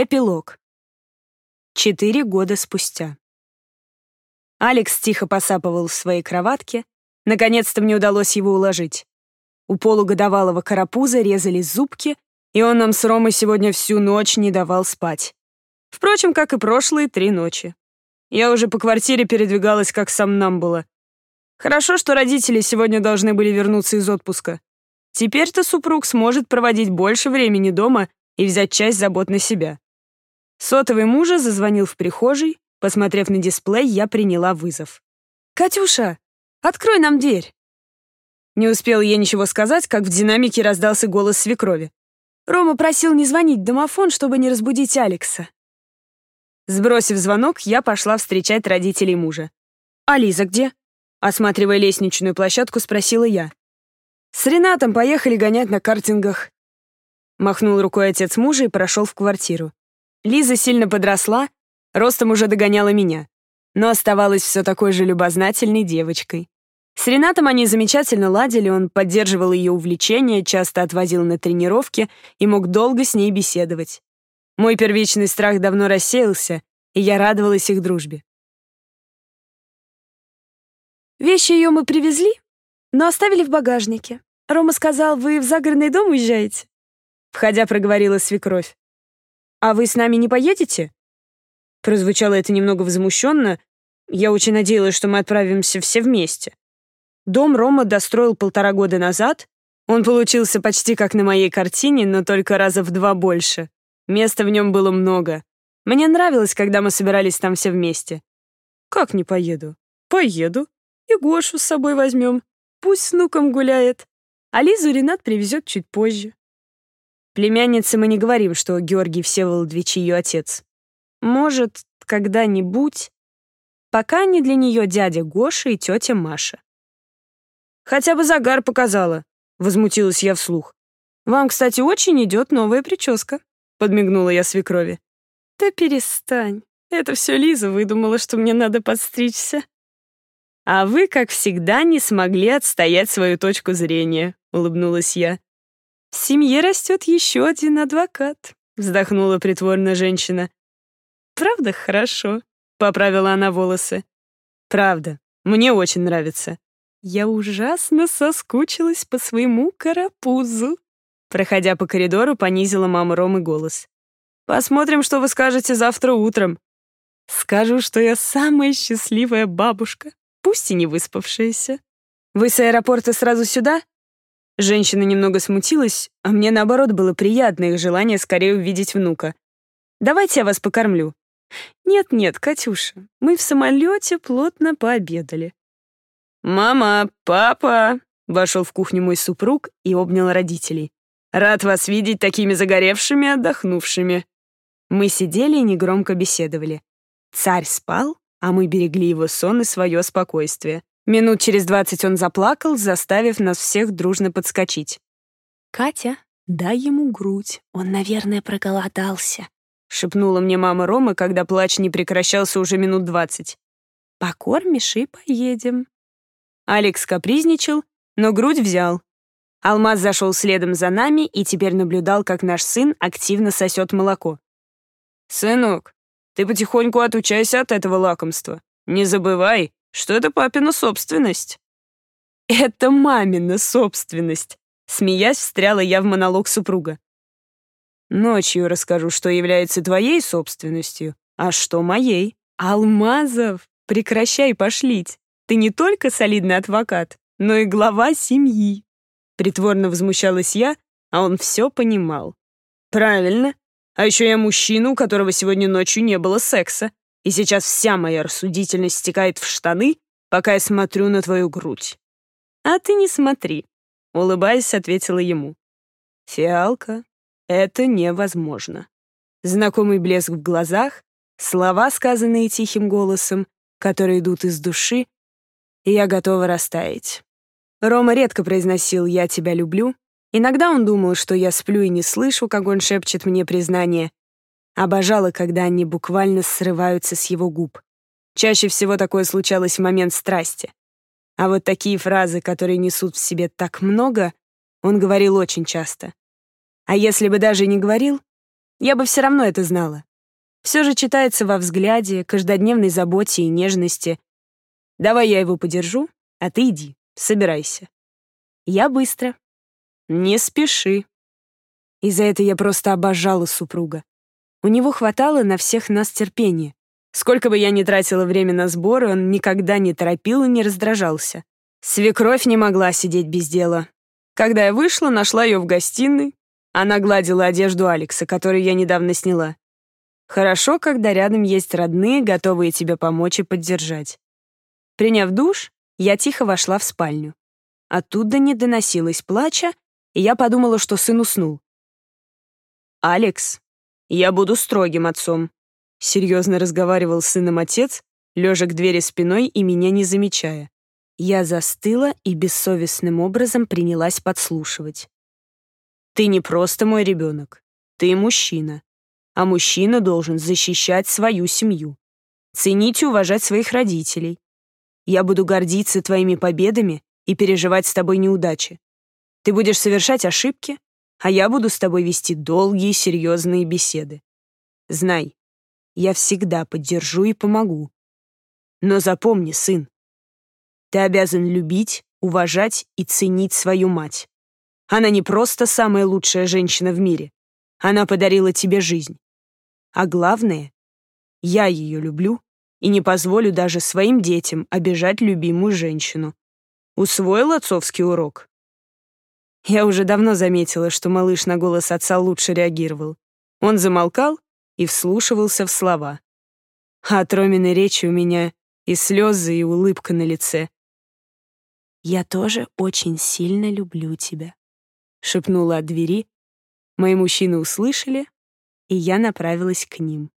Эпилог. Четыре года спустя. Алекс тихо посапывал в своей кроватке. Наконец-то мне удалось его уложить. У полугодовалого карапуза резались зубки, и он нам с Ромой сегодня всю ночь не давал спать. Впрочем, как и прошлые три ночи. Я уже по квартире передвигалась, как сам нам было. Хорошо, что родители сегодня должны были вернуться из отпуска. Теперь-то супруг сможет проводить больше времени дома и взять часть забот на себя. Сотовый мужа зазвонил в прихожей. Посмотрев на дисплей, я приняла вызов. «Катюша, открой нам дверь!» Не успел я ничего сказать, как в динамике раздался голос свекрови. Рома просил не звонить в домофон, чтобы не разбудить Алекса. Сбросив звонок, я пошла встречать родителей мужа. «А Лиза где?» Осматривая лестничную площадку, спросила я. «С Ренатом поехали гонять на картингах». Махнул рукой отец мужа и прошел в квартиру. Лиза сильно подросла, ростом уже догоняла меня, но оставалась все такой же любознательной девочкой. С Ренатом они замечательно ладили, он поддерживал ее увлечения, часто отвозил на тренировки и мог долго с ней беседовать. Мой первичный страх давно рассеялся, и я радовалась их дружбе. Вещи ее мы привезли, но оставили в багажнике. Рома сказал, вы в загородный дом уезжаете? Входя, проговорила свекровь. «А вы с нами не поедете?» Прозвучало это немного возмущенно. Я очень надеялась, что мы отправимся все вместе. Дом Рома достроил полтора года назад. Он получился почти как на моей картине, но только раза в два больше. Места в нем было много. Мне нравилось, когда мы собирались там все вместе. «Как не поеду?» «Поеду. И Гошу с собой возьмем. Пусть с внуком гуляет. А Лизу Ренат привезет чуть позже». Племяннице мы не говорим, что Георгий Всеволодович ее отец. Может, когда-нибудь. Пока не для нее дядя Гоша и тетя Маша. Хотя бы загар показала, возмутилась я вслух. Вам, кстати, очень идет новая прическа, подмигнула я свекрови. Да перестань. Это все Лиза выдумала, что мне надо подстричься. А вы, как всегда, не смогли отстоять свою точку зрения, улыбнулась я. «В семье растет еще один адвокат», — вздохнула притворно женщина. «Правда хорошо?» — поправила она волосы. «Правда, мне очень нравится». Я ужасно соскучилась по своему карапузу. Проходя по коридору, понизила мама Ромы голос. «Посмотрим, что вы скажете завтра утром». «Скажу, что я самая счастливая бабушка, пусть и не выспавшаяся». «Вы с аэропорта сразу сюда?» Женщина немного смутилась, а мне, наоборот, было приятно их желание скорее увидеть внука. «Давайте я вас покормлю». «Нет-нет, Катюша, мы в самолете плотно пообедали». «Мама, папа!» — вошел в кухню мой супруг и обнял родителей. «Рад вас видеть такими загоревшими, отдохнувшими». Мы сидели и негромко беседовали. Царь спал, а мы берегли его сон и свое спокойствие. Минут через двадцать он заплакал, заставив нас всех дружно подскочить. «Катя, дай ему грудь, он, наверное, проголодался», — шепнула мне мама Ромы, когда плач не прекращался уже минут двадцать. «Покормишь и поедем». Алекс капризничал, но грудь взял. Алмаз зашел следом за нами и теперь наблюдал, как наш сын активно сосет молоко. «Сынок, ты потихоньку отучайся от этого лакомства. Не забывай, что это папина собственность». «Это мамина собственность», — смеясь, встряла я в монолог супруга. «Ночью расскажу, что является твоей собственностью, а что моей. Алмазов, прекращай пошлить. Ты не только солидный адвокат, но и глава семьи». Притворно возмущалась я, а он все понимал. «Правильно. А еще я мужчина, у которого сегодня ночью не было секса и сейчас вся моя рассудительность стекает в штаны, пока я смотрю на твою грудь. А ты не смотри, улыбаясь, ответила ему. Фиалка, это невозможно. Знакомый блеск в глазах, слова, сказанные тихим голосом, которые идут из души, и я готова растаять. Рома редко произносил «я тебя люблю». Иногда он думал, что я сплю и не слышу, как он шепчет мне признание, Обожала, когда они буквально срываются с его губ. Чаще всего такое случалось в момент страсти. А вот такие фразы, которые несут в себе так много, он говорил очень часто. А если бы даже не говорил, я бы все равно это знала. Все же читается во взгляде, каждодневной заботе и нежности. Давай я его подержу, а ты иди, собирайся. Я быстро. Не спеши. И за это я просто обожала супруга. У него хватало на всех нас терпения. Сколько бы я ни тратила время на сборы, он никогда не торопил и не раздражался. Свекровь не могла сидеть без дела. Когда я вышла, нашла ее в гостиной. Она гладила одежду Алекса, которую я недавно сняла. Хорошо, когда рядом есть родные, готовые тебе помочь и поддержать. Приняв душ, я тихо вошла в спальню. Оттуда не доносилось плача, и я подумала, что сын уснул. «Алекс, я буду строгим отцом», — серьезно разговаривал с сыном отец, лежа к двери спиной и меня не замечая. Я застыла и бессовестным образом принялась подслушивать. «Ты не просто мой ребенок, ты мужчина, а мужчина должен защищать свою семью, ценить и уважать своих родителей. Я буду гордиться твоими победами и переживать с тобой неудачи. Ты будешь совершать ошибки, а я буду с тобой вести долгие серьезные беседы. Знай, я всегда поддержу и помогу. Но запомни, сын, ты обязан любить, уважать и ценить свою мать. Она не просто самая лучшая женщина в мире. Она подарила тебе жизнь. А главное, я ее люблю и не позволю даже своим детям обижать любимую женщину. Усвоил отцовский урок? Я уже давно заметила, что малыш на голос отца лучше реагировал. Он замолкал и вслушивался в слова. А от Роминой речи у меня и слезы, и улыбка на лице. «Я тоже очень сильно люблю тебя», — шепнула от двери. Мои мужчины услышали, и я направилась к ним.